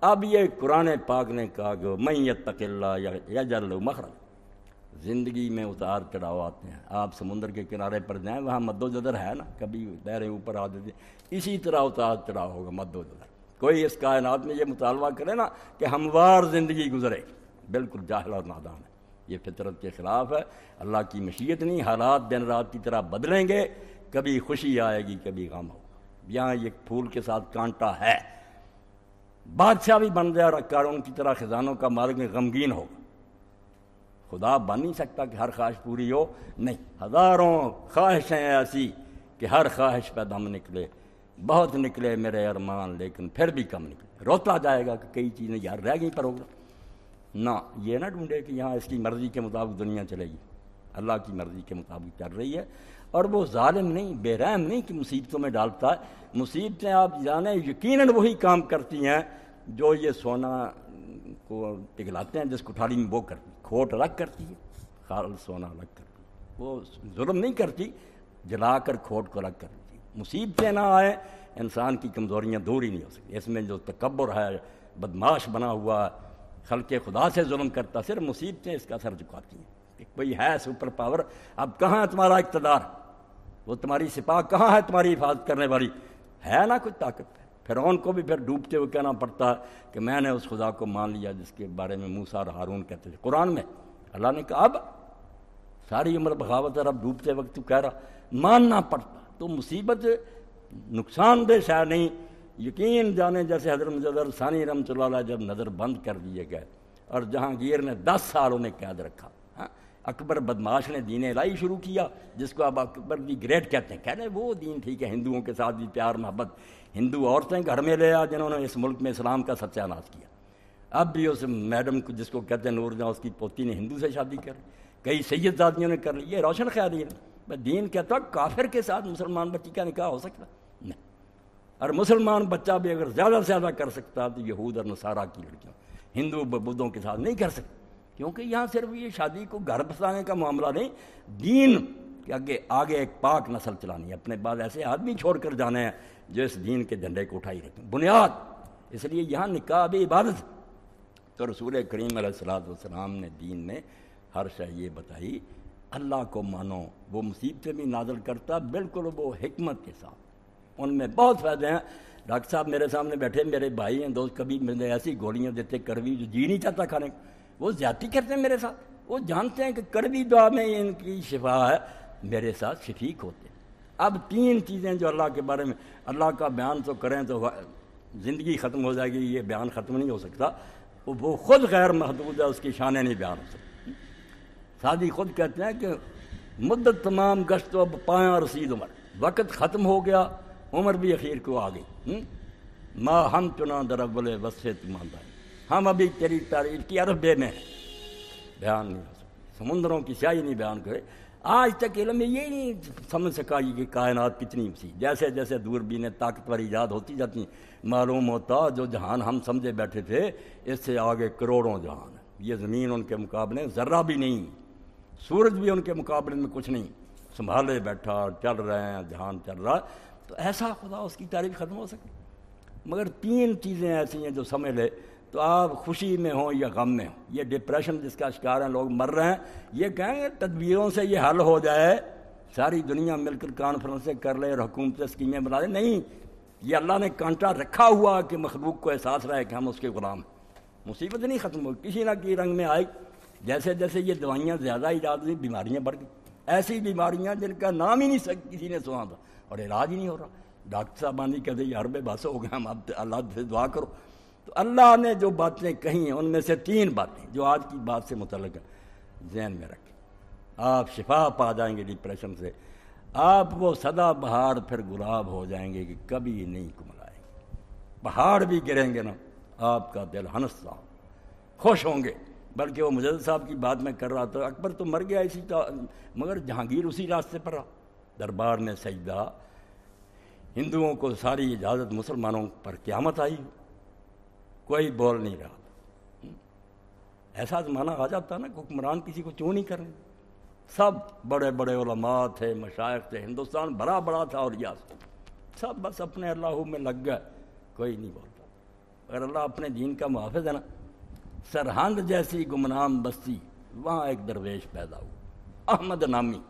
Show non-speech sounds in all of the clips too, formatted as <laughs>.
اب یہ قرآن پاک نے کہا کہ میں یتق اللہ یا جل مخرج۔ زندگی میں اتار چڑھاؤ آتے ہیں۔ آپ سمندر کے کنارے پر جائیں، وہاں مد و جدر ہے نا؟ کبھی دہرے اوپر آ جاتے اسی طرح اتار چڑھاؤ ہوگا مد و جدر کوئی اس کائنات میں یہ مطالبہ کرے نا کہ ہموار زندگی گزرے۔ بالکل جاہل اور نادان ہے۔ یہ فطرت کے خلاف ہے۔ اللہ کی مشیت نہیں، حالات دن رات کی طرح بدلیں گے۔ کبھی خوشی آئے گی، کبھی غم ہوگا۔ یہاں یہ پھول کے ساتھ کانٹا ہے۔ بادشاہ بھی بن جائے اور کارون کی طرح خزانوں کا مالک غمگین ہوگا۔ خدا بن نہیں سکتا کہ ہر خواہش پوری ہو۔ نہیں، ہزاروں خواہشیں ایسی کہ ہر خواہش پہ دم نکلے۔ بہت نکلے میرے ارمان، لیکن پھر بھی کم نکلے۔ روتا جائے گا کہ کئی چیزیں یار رہ گئی پر ہوگا۔ نہ، یہ نہ ڈھونڈے کہ یہاں اس کی مرضی کے مطابق دنیا چلے گی۔ اللہ کی مرضی کے مطابق چل رہی ہے۔ اور وہ ظالم نہیں، بے رحم نہیں کہ مصیبتوں میں ڈالتا ہے۔ مصیبتیں آپ جانیں یقیناً وہی کام کرتی ہیں جو یہ سونا کو پگھلاتے ہیں، جس کوٹھالی میں وہ کرتی، کھوٹ الگ کرتی ہے، خال سونا الگ کرتی ہے۔ وہ ظلم نہیں کرتی، جلا کر کھوٹ کو الگ کرتی ہے۔ مصیبتیں نہ آئیں، انسان کی کمزوریاں دور ہی نہیں ہو سکتی۔ اس میں جو تکبر ہے، بدماش بنا ہوا، خلق خدا سے ظلم کرتا، صرف مصیبتیں اس کا سر جھکاتی ہیں۔ کہ کوئی ہے، سپر پاور، اب کہاں ہے تمہارا اقتدار؟ وہ تمہاری سپاہ کہاں ہے تمہاری حفاظت کرنے والی؟ ہے نا کچھ طاقت۔ فرعون کو بھی پھر ڈوبتے ہوئے کہنا پڑتا کہ میں نے اس خدا کو مان لیا جس کے بارے میں موسا اور ہارون کہتے تھے۔ قرآن میں اللہ نے کہا، اب ساری عمر بغاوت اور اب ڈوبتے وقت تو کہہ رہا، ماننا پڑتا۔ تو مصیبت نقصان دہ شاید نہیں، یقین جانے جیسے حضرت مجدر ثانی رحمۃ اللہ علیہ جب نظر بند کر دیے گئے اور جہانگیر نے دس سال انہیں قید رکھا۔ ہاں اکبر بدماش نے دین الہی شروع کیا، جس کو اب اکبر دی گریٹ کہتے ہیں۔ کہہ رہے وہ دین ٹھیک ہے، ہندوؤں کے ساتھ بھی پیار، محبت۔ ہندو عورتیں گھر میں لے آ جنہوں نے اس ملک میں اسلام کا ستیہ ناش کیا۔ اب بھی اس میڈم کو جس کو کہتے ہیں نور جہاں اس کی پوتی نے ہندو سے شادی کر کئی سید زادیوں نے کر لی۔ یہ روشن خیالی ہے۔ دین کہتا کافر کے ساتھ مسلمان بچی کا نکاح ہو سکتا نہیں۔ اور مسلمان بچہ بھی اگر زیادہ سے زیادہ کر سکتا تو یہود اور نصارہ کی لڑکیاں ہندو بدھوں کے ساتھ نہیں کر سکتے کیونکہ یہاں صرف یہ شادی کو گھر بسانے کا معاملہ نہیں، دین کہ آگے آگے ایک پاک نسل چلانی ہے، اپنے بعد ایسے آدمی چھوڑ کر جانے ہیں جو اس دین کے جھنڈے کو اٹھائی رکھیں بنیاد، اس لیے یہاں نکاح بھی عبادت۔ تو رسول کریم علیہ السلاۃ والسلام نے دین نے ہر شے یہ بتائی، اللہ کو مانو، وہ مصیبتیں بھی نازل کرتا، بالکل وہ حکمت کے ساتھ۔ ان میں بہت فائدے ہیں۔ ڈاکٹر صاحب میرے سامنے بیٹھے، میرے بھائی ہیں، دوست، کبھی مجھے ایسی گولیاں دیتے، کڑوی جو جی نہیں چاہتا کھانے۔ وہ زیادتی کرتے ہیں میرے ساتھ۔ وہ جانتے ہیں کہ کڑوی دعا میں ان کی شفا ہے۔ میرے ساتھ شفیق ہوتے ہیں۔ اب تین چیزیں جو اللہ کے بارے میں، اللہ کا بیان تو کریں تو زندگی ختم ہو جائے گی، یہ بیان ختم نہیں ہو سکتا۔ وہ خود غیر محدود ہے، اس کی شانیں نہیں بیان ہو سکتی۔ سادی خود کہتے ہیں کہ مدت تمام گشت و اب پایا رسید عمر۔ وقت ختم ہو گیا، عمر بھی اخیر کو آ گئی۔ ماں ہم چنا در بولے بس سے تمہارا ہم ابھی تیری تعریف کی عرب بے میں بیان نہیں ہو سکتی سمندروں کی سیاہی نہیں بیان کرے۔ آج تک علم میں یہ نہیں سمجھ سکا یہ کہ کائنات کتنی سی جیسے جیسے دوربینیں طاقتور ایجاد ہوتی جاتی معلوم ہوتا جو جہان ہم سمجھے بیٹھے تھے، اس سے آگے کروڑوں جہان یہ زمین ان کے مقابلے ذرہ بھی نہیں سورج بھی ان کے مقابلے میں کچھ نہیں سنبھالے بیٹھا، چل رہے ہیں، جہان چل رہا۔ تو ایسا خدا اس کی تعریف ختم ہو سکتی۔ مگر تین چیزیں ایسی ہیں جو سمجھ لے۔ تو آپ خوشی میں ہوں یا غم میں ہوں؟ یہ ڈپریشن جس کا شکار ہیں، لوگ مر رہے ہیں۔ یہ کہیں گے تدبیروں سے یہ حل ہو جائے، ساری دنیا مل کر کانفرنسیں کر لے اور حکومتیں اسکیمیں بنا دیں نہیں، یہ اللہ نے کانٹا رکھا ہوا کہ مخلوق کو احساس رہے کہ ہم اس کے غلام مصیبت نہیں ختم ہو کسی نہ کسی رنگ میں آئی۔ جیسے جیسے یہ دوائیاں زیادہ ایجاد ہوئی بیماریاں بڑھ گئی ایسی بیماریاں جن کا نام ہی نہیں سک کسی نے سنا تھا اور علاج ہی نہیں ہو رہا۔ ڈاکٹر صاحب آندھی کہتے یہ بے بس ہو گئے، ہم اب اللہ سے دعا کرو۔ تو اللہ نے جو باتیں کہی ہیں، ان میں سے تین باتیں جو آج کی بات سے متعلق ہیں، ذہن میں رکھیں۔ آپ شفا پا جائیں گے ڈپریشن سے۔ آپ وہ سدا بہار پھر گلاب ہو جائیں گے کہ کبھی نہیں کملائیں گے۔ پہاڑ بھی گریں گے نا، آپ کا دل ہنستا خوش ہوں گے۔ بلکہ وہ مجد صاحب کی بات میں کر رہا تھا، اکبر تو مر گیا اسی کا مگر جہانگیر اسی راستے پر رہا۔ دربار میں سجدہ۔ ہندوؤں کو ساری اجازت مسلمانوں پر قیامت آئی۔ کوئی بول نہیں رہا ایسا زمانہ آ جاتا نا حکمران کسی کو چوں نہیں کریں سب بڑے بڑے علماء تھے، مشائق تھے، ہندوستان بڑا بڑا تھا اور یاس۔ سب بس اپنے اللہ میں لگ گئے، کوئی نہیں بولتا۔ اگر اللہ اپنے دین کا محافظ ہے نا، سرہند جیسی گمنام بستی وہاں ایک درویش پیدا ہوا۔ احمد نامی،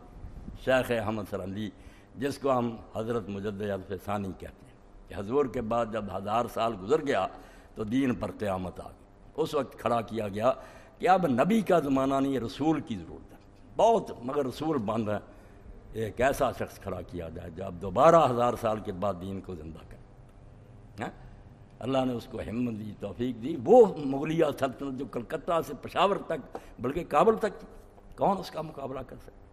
شیخ احمد سرندی، جس کو ہم حضرت مجد ثانی کہتے ہیں۔ کہ حضور کے بعد جب ہزار سال گزر گیا تو دین پر قیامت آ گئی۔ اس وقت کھڑا کیا گیا کہ اب نبی کا زمانہ نہیں، رسول کی ضرورت ہے۔ بہت، مگر رسول بند ہے۔ ایک ایسا شخص کھڑا کیا جائے جب دوبارہ ہزار سال کے بعد دین کو زندہ کرے۔ ہاں؟ اللہ نے اس کو ہمت دی، توفیق دی۔ وہ مغلیہ سلطنت جو کلکتہ سے پشاور تک، بلکہ کابل تک کون اس کا مقابلہ کر سکتا؟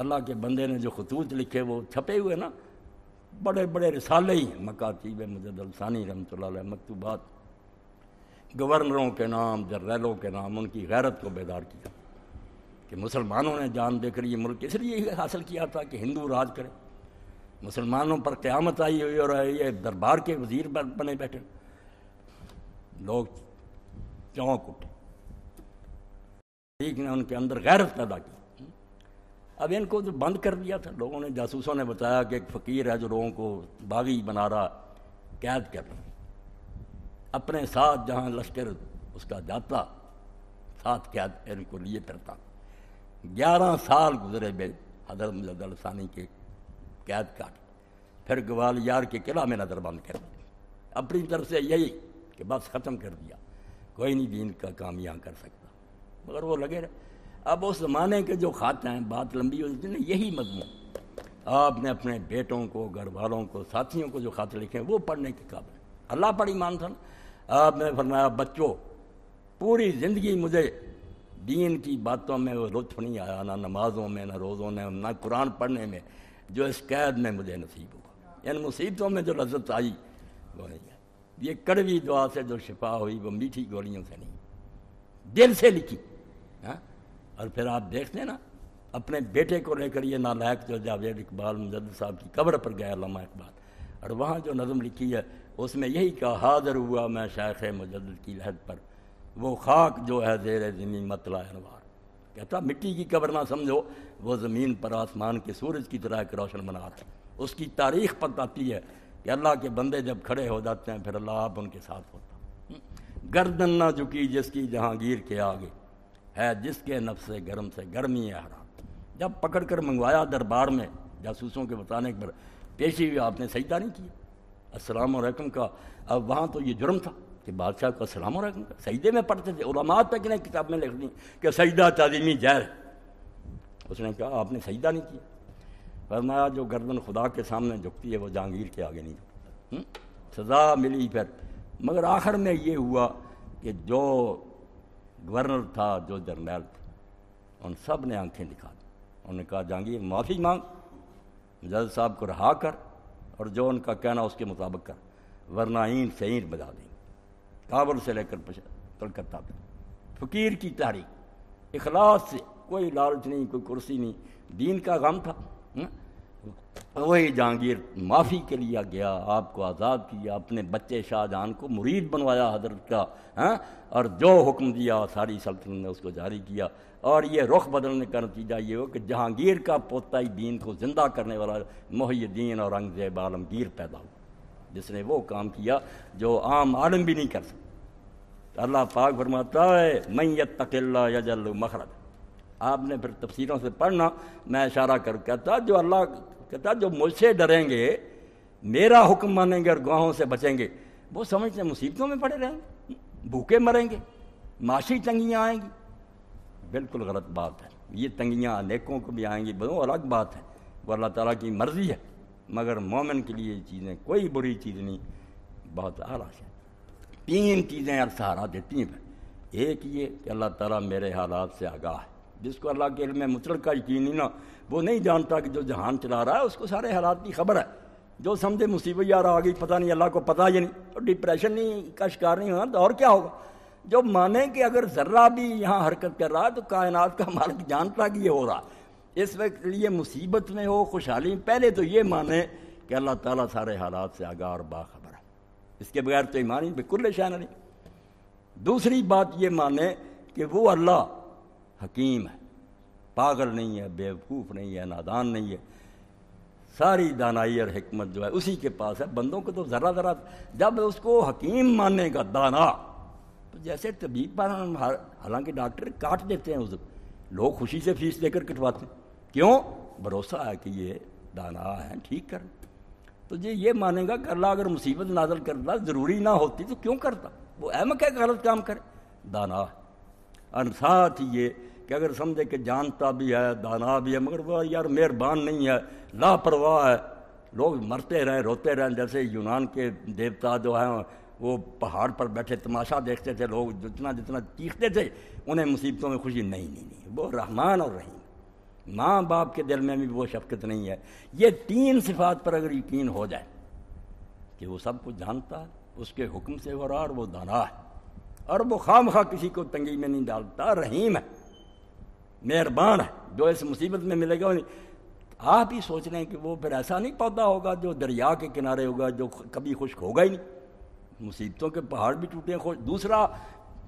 اللہ کے بندے نے جو خطوط لکھے، وہ چھپے ہوئے نا۔ بڑے بڑے رسالے ہی ہیں۔ مکاتیب مجد الثانی رحمۃ اللہ علیہ مکتوبات۔ گورنروں کے نام جرنیلوں کے نام، ان کی غیرت کو بیدار کیا۔ کہ مسلمانوں نے جان دے کر یہ ملک اس لیے حاصل کیا تھا کہ ہندو راج کرے۔ مسلمانوں پر قیامت آئی ہوئی اور یہ دربار کے وزیر بنے بیٹھے۔ لوگ چونک اٹھے۔ ٹھیک نے ان کے اندر غیرت پیدا کی۔ اب ان کو جو بند کر دیا تھا۔ لوگوں نے، جاسوسوں نے بتایا کہ ایک فقیر ہے جو لوگوں کو باغی بنا رہا، قید کر رہا۔ اپنے ساتھ جہاں لشکر اس کا جاتا، ساتھ قید ان کو لیے پھرتا۔ گیارہ سال گزرے بے حضرت مجد الثانی کے قید کاٹ پھر گوال یار کے قلعہ میں نظر بند کر دیا۔ اپنی طرف سے یہی کہ بس ختم کر دیا۔ کوئی نہیں دین کا کام یہاں کر سکتا۔ مگر وہ لگے رہے۔ اب اس زمانے کے جو خاتے ہیں، بات لمبی ہوتی تھی نا یہی مضمون آپ نے اپنے بیٹوں کو، گھر والوں کو، ساتھیوں کو جو خاتے لکھے ہیں، وہ پڑھنے کے قابل اللہ پڑھی مان تھا نا؟ آپ نے فرمایا، بچوں، پوری زندگی مجھے دین کی باتوں میں وہ لطف نہیں آیا، نہ نمازوں میں، نہ روزوں میں، نہ قرآن پڑھنے میں، جو اس قید میں مجھے نصیب ہوا۔ یعنی مصیبتوں میں جو لذت آئی، وہ نہیں ہے یہ کڑوی دعا سے جو شفا ہوئی، وہ میٹھی گولیوں سے نہیں۔ دل سے لکھی۔ اور پھر آپ دیکھتے ہیں نا اپنے بیٹے کو لے کر یہ نالائق جو جاوید اقبال مجد صاحب کی قبر پر گیا علامہ اقبال۔ اور وہاں جو نظم لکھی ہے، اس میں یہی کہا، حاضر ہوا میں شیخ مجدد کی لہد پر۔ وہ خاک جو ہے زیر زمین مطلع انوار۔ کہتا، مٹی کی قبر نہ سمجھو، وہ زمین پر آسمان کے سورج کی طرح ایک روشن بناتا ہے اس کی تاریخ بتاتی ہے کہ اللہ کے بندے جب کھڑے ہو جاتے ہیں، پھر اللہ آپ ان کے ساتھ ہوتا۔ گردن نہ جھکی جس کی جہانگیر کے آگے۔ ہے جس کے نفس گرم سے گرمی ہے حرام۔ جب پکڑ کر منگوایا دربار میں جاسوسوں کے بتانے پر پیشی ہوئی آپ نے سجدہ نہیں کیا؟ السلام علیکم کا، اب وہاں تو یہ جرم تھا کہ بادشاہ کو السلام علیکم کا سجدے میں پڑھتے تھے۔ علماء تک نے کتاب میں لکھ دی کہ سجدہ تعلیمی جہر اس نے کہا آپ نے سجدہ نہیں کیا۔ فرمایا جو گردن خدا کے سامنے جھکتی ہے وہ جہانگیر کے آگے نہیں جھکتی۔ سزا ملی پھر۔ مگر آخر میں یہ ہوا کہ جو گورنر تھا جو جرنیل تھا۔ ان سب نے آنکھیں دکھا دی۔ انہوں نے کہا، جہانگیر، معافی مانگ۔ جج صاحب کو رہا کر اور جو ان کا کہنا اس کے مطابق کر۔ ورنہ اینٹ سے اینٹ بجا دیں کابل سے لے کر کلکتہ پہ فقیر کی تحریک۔ اخلاص سے کوئی لالچ نہیں، کوئی کرسی نہیں۔ دین کا غم تھا۔ وہی جہانگیر معافی کے لیے گیا، آپ کو آزاد کیا اپنے بچے شاہ جہاں کو مرید بنوایا حضرت کا ہاں؟ اور جو حکم دیا، ساری سلطنت نے اس کو جاری کیا۔ اور یہ رخ بدلنے کا نتیجہ یہ ہو کہ جہانگیر کا پوتا ہی دین کو زندہ کرنے والا محی دین اور انگزیب عالمگیر پیدا ہوا، جس نے وہ کام کیا جو عام عالم بھی نہیں کر سکتا۔ اللہ پاک فرماتا ہے میں یتق اللہ یجل مخرج آپ نے پھر تفسیروں سے پڑھنا، میں اشارہ کر کہتا جو اللہ کہتا جو مجھ سے ڈریں گے، میرا حکم مانیں گے اور گواہوں سے بچیں گے، وہ سمجھتے ہیں مصیبتوں میں پڑے رہیں گے، بھوکے مریں گے، معاشی تنگیاں آئیں گی۔ بالکل غلط بات ہے۔ یہ تنگیاں انیکوں کو بھی آئیں گی بہت الگ بات ہے۔ وہ اللہ تعالیٰ کی مرضی ہے، مگر مومن کے لیے یہ چیزیں کوئی بری چیز نہیں۔ بہت اعلیٰ ہے تین چیزیں سہارا دیتی ہیں۔ ایک یہ کہ اللہ تعالیٰ میرے حالات سے آگاہ ہے۔ جس کو اللہ کے علم مطلق کا یقین نہیں نا وہ نہیں جانتا کہ جو جہان چلا رہا ہے، اس کو سارے حالات کی خبر ہے۔ جو سمجھے مصیبت یار آ گئی، پتہ نہیں اللہ کو پتہ ہی نہیں، تو ڈپریشن نہیں کا شکار نہیں ہونا، تو اور کیا ہوگا؟ جو مانے کہ اگر ذرہ بھی یہاں حرکت کر رہا ہے، تو کائنات کا <laughs> مالک جانتا کہ یہ ہو رہا اس وقت لیے مصیبت میں ہو، خوشحالی پہلے تو یہ مانے کہ اللہ تعالیٰ سارے حالات سے آگاہ اور باخبر ہے۔ اس کے بغیر تو ایمانی بالکل شان نہیں دوسری بات یہ مانے کہ وہ اللہ حکیم ہے، پاگل نہیں ہے، بیوقوف نہیں ہے، نادان نہیں ہے۔ ساری دانائی اور حکمت جو ہے اسی کے پاس ہے۔ بندوں کو تو ذرا ذرا جب اس کو حکیم مانے گا دانا، تو جیسے طبیب پر حالانکہ ڈاکٹر کاٹ دیتے ہیں اس لوگ خوشی سے فیس دے کر کٹواتے ہیں۔ کیوں؟ بھروسہ ہے کہ یہ دانا ہے، ٹھیک کر۔ تو جی یہ مانے گا کہ اللہ اگر مصیبت نازل کرتا، ضروری نہ ہوتی تو کیوں کرتا؟ وہ احمد ہے کہ غلط کام کرے۔ دانا اور ساتھ ہی یہ کہ اگر سمجھے کہ جانتا بھی ہے، دانا بھی ہے، مگر وہ یار مہربان نہیں ہے، لاپرواہ ہے۔ لوگ مرتے رہیں روتے رہیں جیسے یونان کے دیوتا جو ہیں، وہ پہاڑ پر بیٹھے، تماشا دیکھتے تھے، لوگ جتنا جتنا چیختے تھے، انہیں مصیبتوں میں خوشی نہیں نہیں نہیں۔ وہ رحمان اور رحیم۔ ماں باپ کے دل میں بھی وہ شفقت نہیں ہے۔ یہ تین صفات پر اگر یقین ہو جائے کہ وہ سب کچھ جانتا ہے، اس کے حکم سے ہو رہا اور وہ دانا ہے، اور وہ خام خواہ کسی کو تنگی میں نہیں ڈالتا، رحیم ہے۔ مہربان ہے، جو اس مصیبت میں ملے گا آپ ہی سوچ رہے ہیں کہ وہ پھر ایسا نہیں پودا ہوگا جو دریا کے کنارے ہوگا جو کبھی خشک ہوگا ہی نہیں۔ مصیبتوں کے پہاڑ بھی ٹوٹے خوش دوسرا،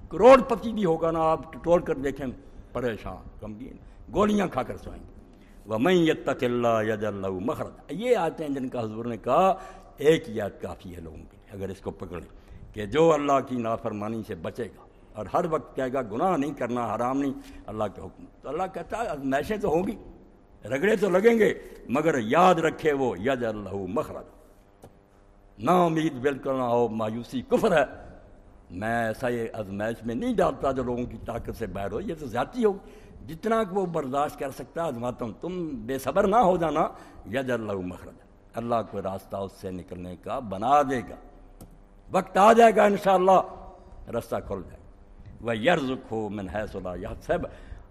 کروڑ پتی بھی ہوگا نا، آپ ٹول کر دیکھیں، پریشان کمگین گولیاں کھا کر سوئیں۔ گے وہ میں یتق اللہ یج اللہ مخرد یہ آتے ہیں جن کا حضور نے کہا، ایک یاد کافی ہے لوگوں کے لیے، اگر اس کو پکڑیں کہ جو اللہ کی نافرمانی سے بچے گا۔ اور ہر وقت کہے گا، گناہ نہیں کرنا، حرام نہیں۔ اللہ کے حکم۔ تو اللہ کہتا ہے میشیں تو ہوں گی، رگڑے تو لگیں گے، مگر یاد رکھے وہ یج اللہ مخرج۔ نا امید بالکل نہ ہو، مایوسی کفر ہے۔ میں ایسا یہ ازمائش میں نہیں ڈالتا جو لوگوں کی طاقت سے باہر ہو، یہ تو زیادتی ہو۔ جتنا وہ برداشت کر سکتا ازماتا ہوں، تم بے صبر نہ ہو جانا یج اللہ مخرج۔ اللہ کو راستہ اس سے نکلنے کا بنا دے گا۔ وقت آ جائے گا انشاءاللہ، رستہ کھل جائے۔ گا وہ یرز ہو من ہے صلاح یا سب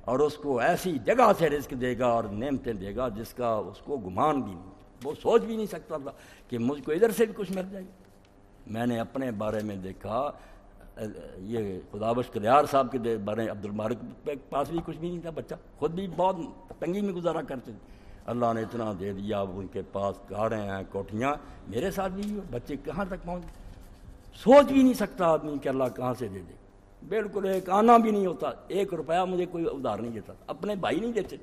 اور اس کو ایسی جگہ سے رزق دے گا اور نعمتیں دے گا جس کا اس کو گمان بھی نہیں، وہ سوچ بھی نہیں سکتا تھا کہ مجھ کو ادھر سے بھی کچھ مل جائے۔ گا میں نے اپنے بارے میں دیکھا، یہ خدا بش کلیار صاحب کے بارے عبد المارک کے پاس بھی کچھ بھی نہیں تھا بچہ، خود بھی بہت تنگی میں گزارا کرتے تھے۔ اللہ نے اتنا دے دیا اب ان کے پاس کاریں ہیں، کوٹھیاں، میرے ساتھ بھی بچے کہاں تک پہنچ سوچ بھی نہیں سکتا آدمی کہ اللہ کہاں سے دے دے۔ بالکل ایک آنا بھی نہیں ہوتا، ایک روپیہ مجھے کوئی ادھار نہیں دیتا، اپنے بھائی نہیں دیتے۔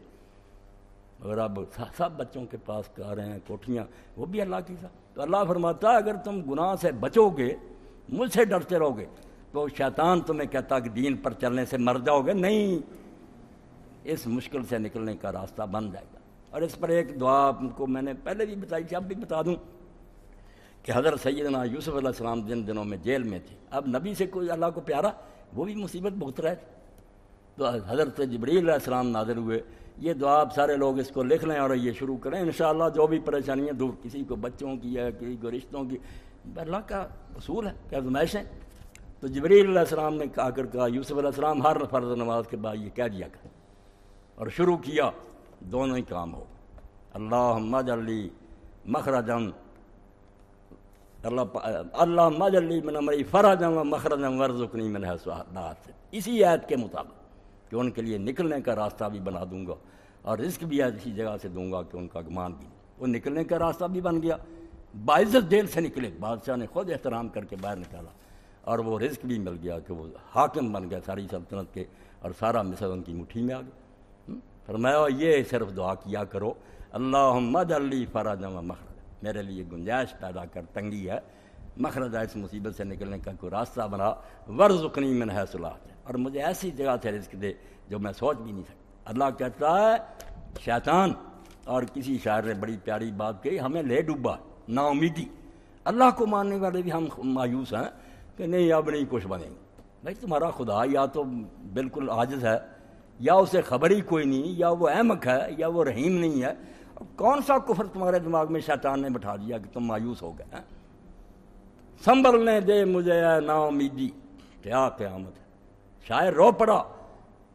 مگر اب سب بچوں کے پاس کاریں ہیں، کوٹھیاں، وہ بھی اللہ کی تھا تو اللہ فرماتا اگر تم گناہ سے بچو گے، مجھ سے ڈرتے رہو گے، تو شیطان تمہیں کہتا کہ دین پر چلنے سے مر جاؤ گے۔ نہیں، اس مشکل سے نکلنے کا راستہ بن جائے گا۔ اور اس پر ایک دعا آپ کو میں نے پہلے بھی بتائی تھی، اب بھی بتا دوں کہ حضرت سیدنا یوسف علیہ السلام جن دنوں میں جیل میں تھے اب نبی سے کوئی اللہ کو پیارا؟ وہ بھی مصیبت بہت رہے۔ تو حضرت جبریل علیہ السلام نادر ہوئے۔ یہ دعا آپ سارے لوگ اس کو لکھ لیں اور یہ شروع کریں۔ انشاءاللہ جو بھی پریشانیاں دور، کسی کو بچوں کی ہے، کسی کو رشتوں کی اللہ کا اصول ہے، کیا ہے؟ تو جبریل علیہ السلام نے کہا کر کہا، یوسف علیہ السلام، ہر فرض نماز کے بعد یہ کہہ دیا کر اور شروع کیا، دونوں ہی کام ہو۔ اللہ مجلی مخرجم اللہ اللہ مجلی من امری فرجم و مخرجم ورزکنی من حسوات اسی عید کے مطابق کہ ان کے لیے نکلنے کا راستہ بھی بنا دوں گا اور رزق بھی ایسی جگہ سے دوں گا کہ ان کا گمان بھی وہ نکلنے کا راستہ بھی بن گیا۔ باعزت دیر سے نکلے۔ بادشاہ نے خود احترام کر کے باہر نکالا اور وہ رزق بھی مل گیا کہ وہ حاکم بن گیا ساری سلطنت کے اور سارا مصر ان کی مٹھی میں آ گیا۔ فرمایا، یہ صرف دعا کیا کرو۔ اللہ مد علی فراج و مخرج میرے لیے گنجائش پیدا کر، تنگی ہے۔ مخرج ہے اس مصیبت سے نکلنے کا کوئی راستہ بنا۔ ورز اکنی من ہے صلاح اور مجھے ایسی جگہ سے رزق دے جو میں سوچ بھی نہیں سکتا۔ اللہ کہتا ہے، شیطان، اور کسی شاعر نے بڑی پیاری بات کہی، ہمیں لے ڈوبا نا امیدی اللہ کو ماننے والے بھی ہم مایوس ہیں کہ نہیں، اب نہیں کچھ بنیں گے بھائی، تمہارا خدا یا تو بالکل عاجز ہے، یا اسے خبر ہی کوئی نہیں، یا وہ احمق ہے، یا وہ رحیم نہیں ہے۔ کون سا کفر تمہارے دماغ میں شیطان نے بٹھا دیا کہ تم مایوس ہو گئے سنبھلنے دے مجھے نا امیدی کیا قیامت ہے؟ شاعر رو پڑا۔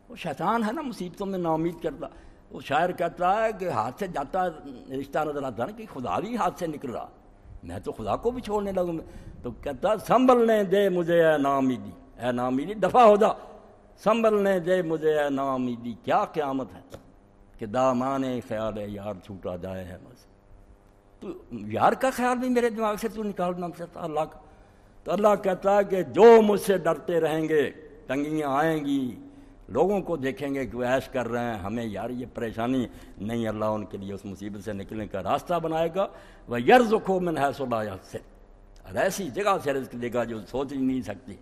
وہ شیطان ہے نا مصیبتوں میں نا امید کرتا۔ وہ شاعر کہتا ہے کہ ہاتھ سے جاتا رشتہ نظر آتا نا کہ خدا بھی ہاتھ سے نکل رہا۔ میں تو خدا کو بھی چھوڑنے لگوں۔ تو کہتا سنبھلنے دے مجھے، اے نا امیدی اے نا امیدی دفاع ہو جا۔ سنبھلنے دے مجھے، اے نامیدی کیا قیامت ہے؟ کہ دامان خیال ہے، یار چھوٹا جائے ہے بس۔ تو یار کا خیال بھی میرے دماغ سے تو نکالنا چاہتا اللہ کا۔ تو اللہ کہتا ہے کہ جو مجھ سے ڈرتے رہیں گے، تنگیاں آئیں گی، لوگوں کو دیکھیں گے کہ وہ ایش کر رہے ہیں، ہمیں یار یہ پریشانی نہیں، اللہ ان کے لیے اس مصیبت سے نکلنے کا راستہ بنائے گا۔ وہ یرز کو من ہے صبح سے اور ایسی جگہ سے رزق دے گا جو سوچ ہی نہیں سکتی۔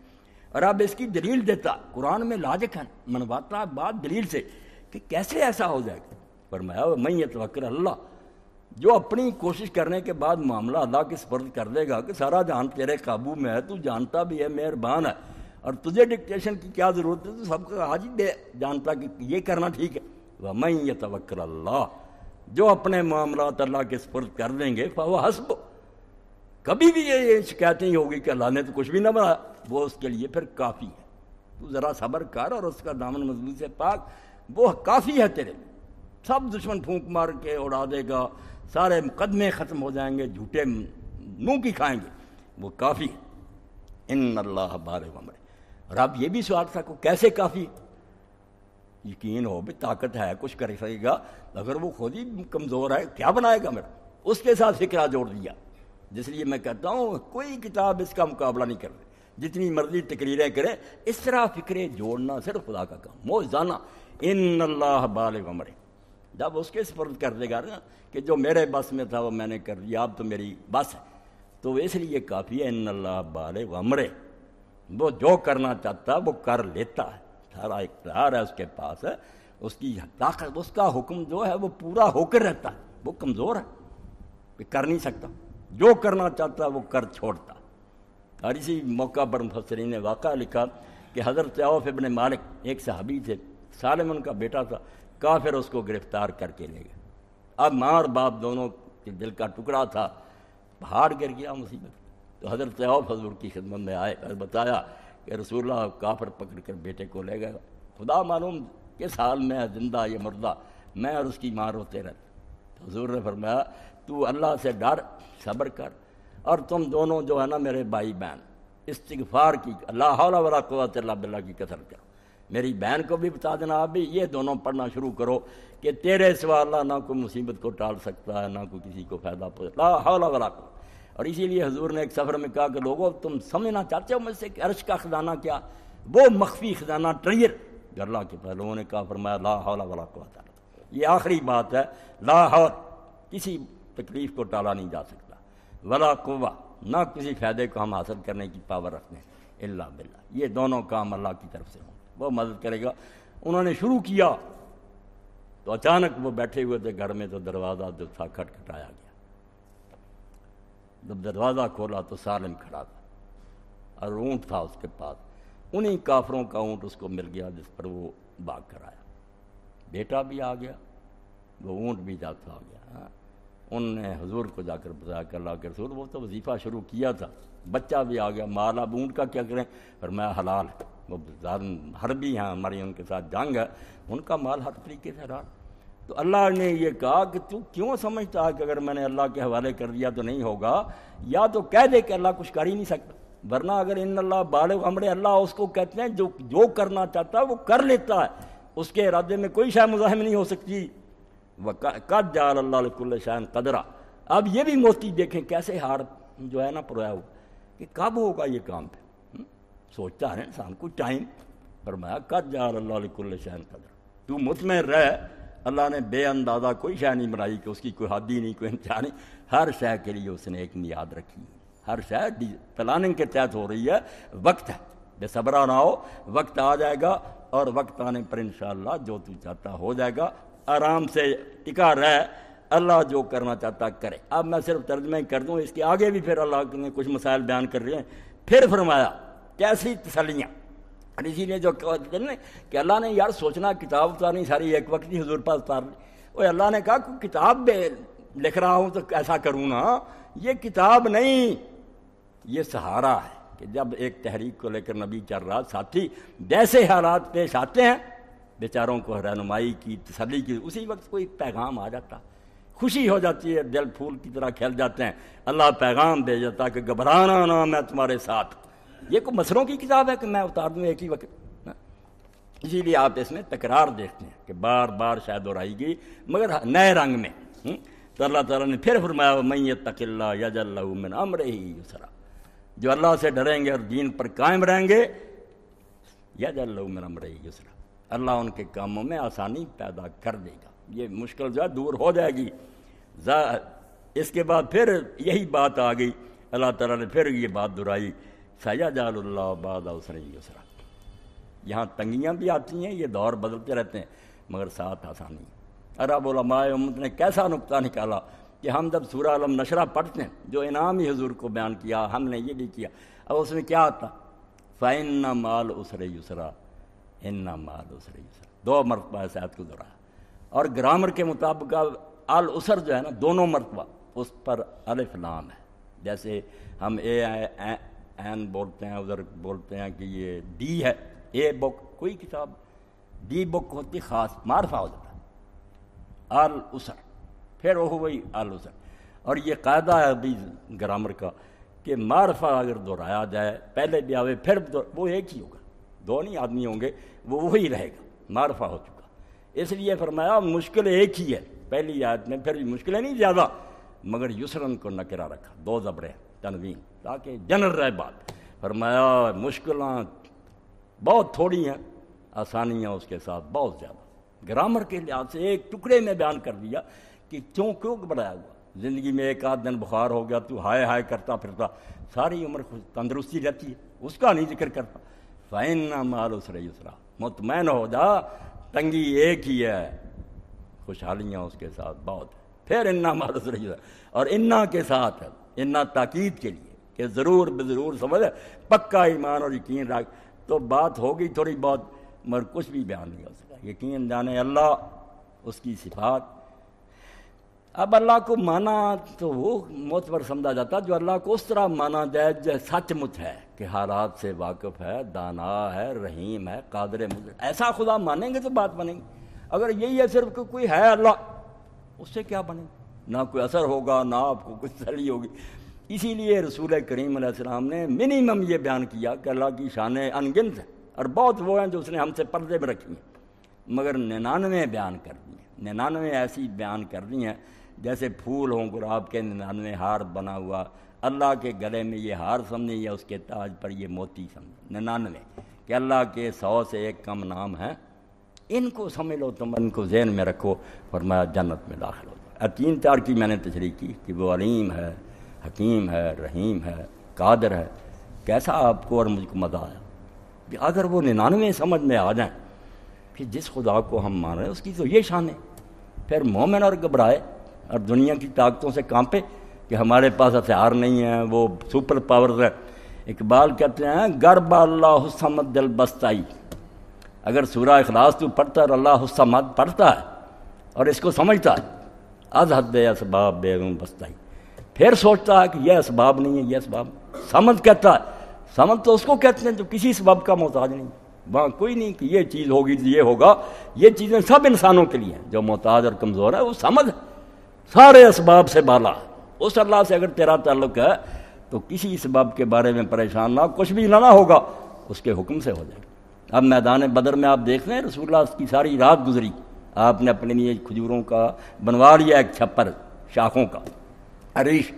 اور اب اس کی دلیل دیتا، قرآن میں لاجک ہے، منواتا بات دلیل سے۔ کہ کیسے ایسا ہو جائے گا؟ پر میں یہ توقع اللہ، جو اپنی کوشش کرنے کے بعد معاملہ اللہ کے سپرد کر دے گا کہ سارا جان تیرے قابو میں ہے، تو جانتا بھی ہے، مہربان ہے۔ اور تجھے ڈکٹیشن کی کیا ضرورت ہے؟ تو سب کا آج ہی دے، جانتا کہ یہ کرنا ٹھیک ہے۔ وہ میں یہ توکل اللہ، جو اپنے معاملات اللہ کے سپرد کر دیں گے وہ حسب۔ کبھی بھی یہ شکایت نہیں ہوگی کہ اللہ نے تو کچھ بھی نہ بنا وہ اس کے لیے پھر کافی ہے۔ تو ذرا صبر کر اور اس کا دامن مضبوط سے پاک۔ وہ کافی ہے تیرے سب دشمن پھونک مار کے اڑا دے گا۔ سارے مقدمے ختم ہو جائیں گے، جھوٹے منہ کی کھائیں گے۔ وہ کافی ہے۔ ان اللہ بار عمر اور اب یہ بھی سوال تھا کہ کیسے کافی یقین ہو بھی طاقت ہے، کچھ کر سکے گا۔ اگر وہ خود ہی کمزور ہے، کیا بنائے گا میرا؟ اس کے ساتھ فکرہ جوڑ دیا۔ جس لیے میں کہتا ہوں، کوئی کتاب اس کا مقابلہ نہیں کر رہی جتنی مرضی تقریریں کرے، اس طرح فکریں جوڑنا صرف خدا کا کام۔ مو ان اللہ بال عمر۔ جب اس کے سپرد کر دے گا نا کہ جو میرے بس میں تھا وہ میں نے کر دیا، اب تو میری بس ہے۔ تو اس لیے کافی ہے ان اللہ بال عمرے وہ جو کرنا چاہتا وہ کر لیتا ہے۔ سارا اقتدار ہے اس کے پاس ہے۔ اس کی طاقت، اس کا حکم جو ہے وہ پورا ہو کر رہتا ہے۔ وہ کمزور ہے۔ کر نہیں سکتا۔ جو کرنا چاہتا وہ کر چھوڑتا۔ اور اسی موقع پر مفسرین نے واقعہ لکھا کہ حضرت عوف ابن مالک ایک صحابی تھے۔ سالم ان کا بیٹا تھا، کافر اس کو گرفتار کر کے لے گئے۔ اب ماں اور باپ دونوں کے دل کا ٹکڑا تھا، پہاڑ گر گیا مصیبت۔ تو حضرت عوف حضور کی خدمت میں آئے، اور بتایا کہ رسول اللہ کافر پکڑ کر بیٹے کو لے گئے۔ خدا معلوم کس حال میں زندہ یہ مردہ، میں اور اس کی ماں روتے رہتے۔ حضور نے فرمایا، تو اللہ سے ڈر، صبر کر، اور تم دونوں جو ہے نا میرے بھائی بہن، استغفار کی اللہ حول ولا قوت اللہ باللہ کی کثر کرو میری بہن کو بھی بتا دینا، آپ بھی یہ دونوں پڑھنا شروع کرو کہ تیرے سوا اللہ نہ کوئی مصیبت کو ٹال سکتا ہے، نہ کوئی کسی کو فائدہ پہنچتا لا حول ولا قوت۔ اور اسی لیے حضور نے ایک سفر میں کہا کہ لوگوں، تم سمجھنا چاہتے ہو مجھ سے کہ عرش کا خزانہ کیا؟ وہ مخفی خزانہ ٹریر اللہ کے پہلوؤں نے کہا، فرمایا، لا حول ولا قوت۔ یہ آخری بات ہے، لا حول، کسی تکلیف کو ٹالا نہیں جا سکتا۔ ولا قوا نہ کسی فائدے کو ہم حاصل کرنے کی پاور رکھتے ہیں۔ اللہ بلّہ یہ دونوں کام اللہ کی طرف سے ہوں وہ مدد کرے گا۔ انہوں نے شروع کیا تو اچانک وہ بیٹھے ہوئے تھے گھر میں تو دروازہ جو تھا کھٹ کھٹایا گیا۔ جب دروازہ کھولا تو سالم کھڑا تھا۔ اور اونٹ تھا اس کے پاس۔ انہیں کافروں کا اونٹ اس کو مل گیا جس پر وہ باغ کر آیا بیٹا بھی آ گیا، وہ اونٹ بھی جاتا آ گیا۔ ہاں۔ ان نے حضور کو جا کر بتایا کہ اللہ کے رسول، وہ تو وظیفہ شروع کیا تھا۔ بچہ بھی آ گیا مال اب اونٹ کا کیا کریں؟ پر میں حلال ہے۔ وہ ہر بھی ہیں ہماری ان کے ساتھ جنگ ہے، ان کا مال ہر طریقے سے حلال۔ تو اللہ نے یہ کہا کہ تو کیوں سمجھتا ہے کہ اگر میں نے اللہ کے حوالے کر دیا تو نہیں ہوگا؟ یا تو کہہ دے کہ اللہ کچھ کر ہی نہیں سکتا۔ ورنہ اگر ان اللہ بال عمرے اللہ اس کو کہتے ہیں، جو جو کرنا چاہتا ہے وہ کر لیتا ہے۔ اس کے ارادے میں کوئی شاید مزاحم نہیں ہو سکتی۔ قد جال اللہ کل شاہن قدرہ اب یہ بھی موتی دیکھیں کیسے ہار جو ہے نا پرویا ہو۔ کہ کب ہوگا یہ کام پہ سوچتا ہے انسان کو ٹائم فرمایا، قد جال اللہ کل شاہن قدرہ تو مطمئن رہ، اللہ نے بے اندازہ کوئی شے نہیں بنائی کہ اس کی کوئی حادی نہیں، کوئی انتہا نہیں۔ ہر شے کے لیے اس نے ایک نیاد رکھی۔ ہر شے پلاننگ کے تحت ہو رہی ہے۔ وقت ہے۔ بے صبرہ نہ ہو، وقت آ جائے گا اور وقت آنے پر انشاءاللہ جو تو چاہتا ہو جائے گا۔ آرام سے ٹکا رہ، اللہ جو کرنا چاہتا کرے۔ اب میں صرف ترجمہ کر دوں، اس کے آگے بھی پھر اللہ نے کچھ مسائل بیان کر رہے ہیں۔ پھر فرمایا کیسی تسلیاں۔ اور اسی لیے جو کہ اللہ نے یار سوچنا کتاب اتارنی ساری ایک وقت ہی حضور پاس اتار وہ اللہ نے کہا کہ کتاب میں لکھ رہا ہوں تو ایسا کروں نا۔ یہ کتاب نہیں، یہ سہارا ہے کہ جب ایک تحریک کو لے کر نبی چل رہا، ساتھی جیسے حالات پیش آتے ہیں، بیچاروں کو رہنمائی کی، تسلی کی، اسی وقت کوئی پیغام آ جاتا۔ خوشی ہو جاتی ہے، دل پھول کی طرح کھیل جاتے ہیں۔ اللہ پیغام دے جاتا کہ گھبرانا نہ، میں تمہارے ساتھ یہ کوئی مسروں کی کتاب ہے کہ میں اتار دوں ایک ہی وقت؟ اسی لیے آپ اس میں تکرار دیکھتے ہیں کہ بار بار شاید اور آئی گئی، مگر نئے رنگ میں تو اللہ تعالیٰ نے پھر فرمایا میں تک اللہ یج اللہ من امر ہی یسرا جو اللہ سے ڈریں گے اور دین پر قائم رہیں گے یج اللہ من امر ہی یسرا اللہ ان کے کاموں میں آسانی پیدا کر دے گا۔ یہ مشکل جو ہے دور ہو جائے گی۔ اس کے بعد پھر یہی بات آ گئی۔ اللہ تعالیٰ نے پھر یہ بات دہرائی۔ سیا جال اللہ آباد یسرا یہاں تنگیاں بھی آتی ہیں، یہ دور بدلتے رہتے ہیں، مگر ساتھ آسانی۔ عرب علماء امت نے کیسا نقطہ نکالا کہ ہم جب سورہ علم نشرہ پڑھتے ہیں، جو انعام ہی حضور کو بیان کیا، ہم نے یہ بھی کیا۔ اب اس میں کیا آتا؟ فائن مال اسر یسرا ان مال اسر یسرا دو مرتبہ صحت کو دہرایا۔ اور گرامر کے مطابق الاسر جو ہے نا، دونوں مرتبہ اس پر الف نام ہے۔ جیسے ہم اے این بولتے ہیں، ادھر بولتے ہیں کہ یہ ڈی ہے، اے بک، کوئی کتاب ڈی بک ہوتی خاص معرفہ ہو جاتا ہے۔ الاسر پھر وہ وہی الاسر اور یہ قاعدہ ہے ابھی گرامر کا کہ معرفہ اگر دہرایا جائے، پہلے بھی آوے، پھر وہ ایک ہی ہوگا۔ دو نہیں آدمی ہوں گے، وہ وہی رہے گا، معرفہ ہو چکا۔ اس لیے فرمایا مشکل ایک ہی ہے۔ پہلی آیت میں پھر بھی مشکلیں نہیں زیادہ، مگر یسرن کو نکرا رکھا۔ دو زبریں تنوین، تاکہ جنر رہے بات۔ فرمایا مشکلیں بہت تھوڑی ہیں، آسانیاں اس کے ساتھ بہت زیادہ۔ گرامر کے لحاظ سے ایک ٹکڑے میں بیان کر دیا کہ کیوں کیوں بڑھایا ہوا۔ زندگی میں ایک آدھ دن بخار ہو گیا، تو ہائے ہائے کرتا پھرتا، ساری عمر تندرستی رہتی ہے، اس کا نہیں ذکر کرتا۔ فائن نہ مال اسرا مطمئن ہو جا، تنگی ایک ہی ہے، خوشحالیاں اس کے ساتھ بہت پھر انا مارس رہی اور انا کے ساتھ ہے انا تاکید کے لیے کہ ضرور بے ضرور سمجھ پکا ایمان اور یقین رکھ۔ تو بات ہوگی تھوڑی بہت، مگر کچھ بھی بیان نہیں ہو سکا۔ یقین جانے اللہ اس کی صفات۔ اب اللہ کو مانا تو وہ معتبر سمجھا جاتا جو اللہ کو اس طرح مانا جائے جو سچ مچ ہے کہ حالات سے واقف ہے، دانا ہے، رحیم ہے، قادر مجھے ایسا خدا مانیں گے تو بات بنے گی۔ اگر یہی ہے صرف کہ کوئی ہے اللہ، اس سے کیا بنے؟ نہ کوئی اثر ہوگا، نہ آپ کو کچھ سلی ہوگی۔ اسی لیے رسول کریم علیہ السلام نے منیمم یہ بیان کیا کہ اللہ کی شانیں انگنت ہیں اور بہت وہ ہیں جو اس نے ہم سے پردے میں رکھی ہیں۔ مگر ننانوے بیان کر دی ہیں۔ ننانوے ایسی بیان کر دی ہیں جیسے پھول ہوں، گلاب کے ننانوے ہار بنا ہوا۔ اللہ کے گلے میں یہ ہار سمجھیں یا اس کے تاج پر یہ موتی سمجھیں ننانوے کہ اللہ کے سو سے ایک کم نام ہے ان کو سمجھ لو تم، ان کو ذہن میں رکھو، فرمایا جنت میں داخل ہو تین چار کی میں نے تشریح کی کہ وہ علیم ہے، حکیم ہے، رحیم ہے، قادر ہے، کیسا آپ کو اور مجھ کو مزہ آیا؟ کہ اگر وہ ننانوے سمجھ میں آ جائیں کہ جس خدا کو ہم مان رہے ہیں، اس کی تو یہ شان ہے۔ پھر مومن اور گھبرائے اور دنیا کی طاقتوں سے کانپے کہ ہمارے پاس ہتھیار نہیں ہیں، وہ سپر پاورز ہے اقبال کہتے ہیں گرب اللہ حسمت دل بستائی۔ اگر سورہ اخلاص تو پڑھتا ہے اور اللہ حسمت پڑھتا ہے اور اس کو سمجھتا ہے۔ از حد اسباب بے بستائی پھر سوچتا ہے کہ یہ اسباب نہیں ہے، یہ اسباب۔ سمجھ کہتا ہے۔ سمجھ تو اس کو کہتے ہیں جو کسی سبب کا محتاج نہیں۔ وہاں کوئی نہیں کہ یہ چیز ہوگی یہ ہوگا۔ یہ چیزیں سب انسانوں کے لیے ہیں۔ جو محتاج اور کمزور ہے وہ سمجھ سارے اسباب سے بالا اس اللہ سے اگر تیرا تعلق ہے تو کسی اسباب کے بارے میں پریشان نہ کچھ بھی نہ ہوگا، اس کے حکم سے ہو جائے۔ گا اب میدان بدر میں آپ دیکھ رہے ہیں، رسول اللہ کی ساری رات گزری۔ آپ نے اپنے لیے کھجوروں کا بنوا لیا ایک چھپر شاخوں کا۔ عریش۔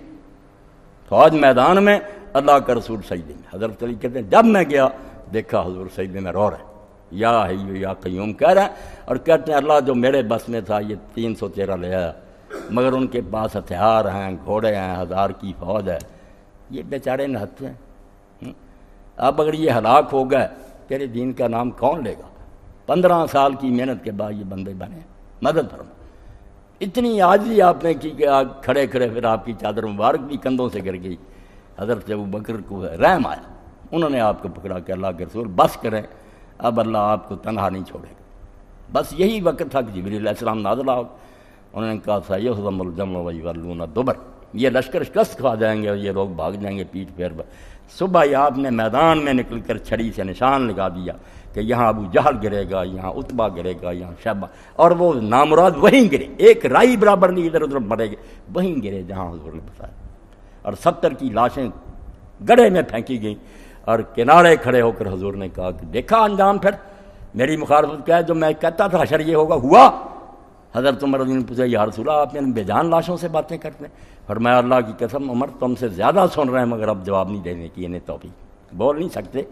فوج میدان میں اللہ کا رسول سجدے میں حضرت علی کہتے ہیں جب میں گیا دیکھا حضور سجدے میں رو رہے یا ہے یا قیوم کہہ رہے ہیں اور کہتے ہیں اللہ جو میرے بس میں تھا یہ تین سو تیرہ لے آیا۔ مگر ان کے پاس ہتھیار ہیں گھوڑے ہیں ہزار کی فوج ہے۔ یہ بیچارے نہتے ہیں۔ اب اگر یہ ہلاک ہو گئے تیرے دین کا نام کون لے گا؟ پندرہ سال کی محنت کے بعد یہ بندے بنے۔ مدد فرما۔ اتنی آج ہی آپ نے کی کہ آج کھڑے کھڑے پھر آپ کی چادر مبارک بھی کندھوں سے گر گئی۔ حضرت ابو بکر کو رحم آیا۔ انہوں نے آپ کو پکڑا کہ اللہ کے رسول بس کریں۔ اب اللہ آپ کو تنہا نہیں چھوڑے گا۔ بس یہی وقت تھا کہ جبریل علیہ السلام نازل آؤ۔ انہوں نے کہا تھا یہ حضم الجم ولون دوبر یہ لشکر شکست کھا جائیں گے اور یہ لوگ بھاگ جائیں گے پیٹ پیر پر صبح ہی آپ نے میدان میں نکل کر چھڑی سے نشان لگا دیا۔ کہ یہاں ابو جہل گرے گا، یہاں اتبا گرے گا، یہاں شہبہ اور وہ نامراد وہیں گرے۔ ایک رائی برابر نہیں، ادھر ادھر مرے گے وہیں گرے جہاں حضور نے بتایا۔ اور ستر کی لاشیں گڑھے میں پھینکی گئیں۔ اور کنارے کھڑے ہو کر حضور نے کہا کہ دیکھا انجام پھر۔ میری مخالفت کیا ہے؟ جو میں کہتا تھا شر یہ ہوگا، ہوا۔ حضرت عمر نے پوچھا، یا رسول اللہ، آپ نے بے جان لاشوں سے باتیں کرتے ہیں؟ فرمایا، اللہ کی قسم، عمر تم سے زیادہ سن رہے ہیں، مگر اب جواب نہیں دینے کی، انہیں توفیق۔ بول نہیں سکتے۔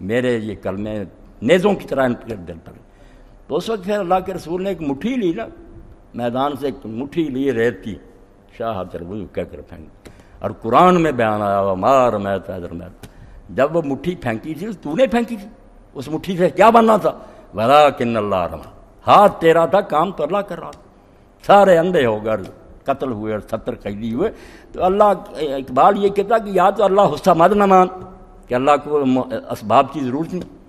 میرے یہ کلمے نیزوں کی طرح ان پر دل پر۔ تو اس وقت پھر اللہ کے رسول نے ایک مٹھی لی نا، میدان سے ایک مٹھی لی ریت کی شاہ وہ کہہ کر پھینک اور قرآن میں بیان آیا ہوا مار میں حیدر جب وہ مٹھی پھینکی تھی، تو نے پھینکی تھی۔ اس مٹھی سے کیا بننا تھا؟ بلا کن اللہ رما ہاتھ تیرا تھا، کام تو اللہ کر رہا سارے اندھے ہو گئے، قتل ہوئے اور ستر قیدی ہوئے۔ تو اللہ، اقبال یہ کہتا کہ یا تو اللہ حصہ مد نہ مان، کہ اللہ کو اسباب کی ضرورت نہیں۔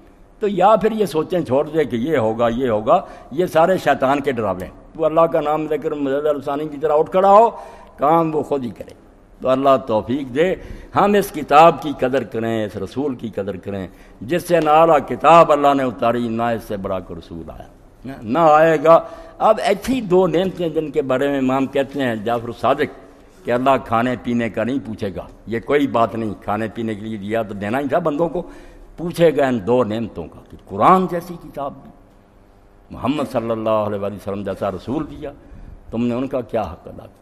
تو یا پھر یہ سوچیں چھوڑ دے کہ یہ ہوگا یہ ہوگا، یہ سارے شیطان کے ڈراوے ہیں۔ تو اللہ کا نام لے کر مزید السانی کی طرح اٹھ کھڑا ہو، کام وہ خود ہی کرے۔ تو اللہ توفیق دے، ہم اس کتاب کی قدر کریں، اس رسول کی قدر کریں، جس سے نہ کتاب اللہ نے اتاری، نہ اس سے بڑا کو رسول آیا۔ نہ آئے گا۔ اب ایسی دو نعمتیں جن کے بارے میں امام کہتے ہیں، جعفر الصادق کہ اللہ کھانے پینے کا نہیں پوچھے گا۔ یہ کوئی بات نہیں، کھانے پینے کے لیے دیا تو دینا ہی تھا بندوں کو۔ پوچھے گئے ان دو نعمتوں کا کہ قرآن جیسی کتاب بھی محمد صلی اللہ علیہ وسلم جیسا رسول دیا، تم نے ان کا کیا حق ادا کیا؟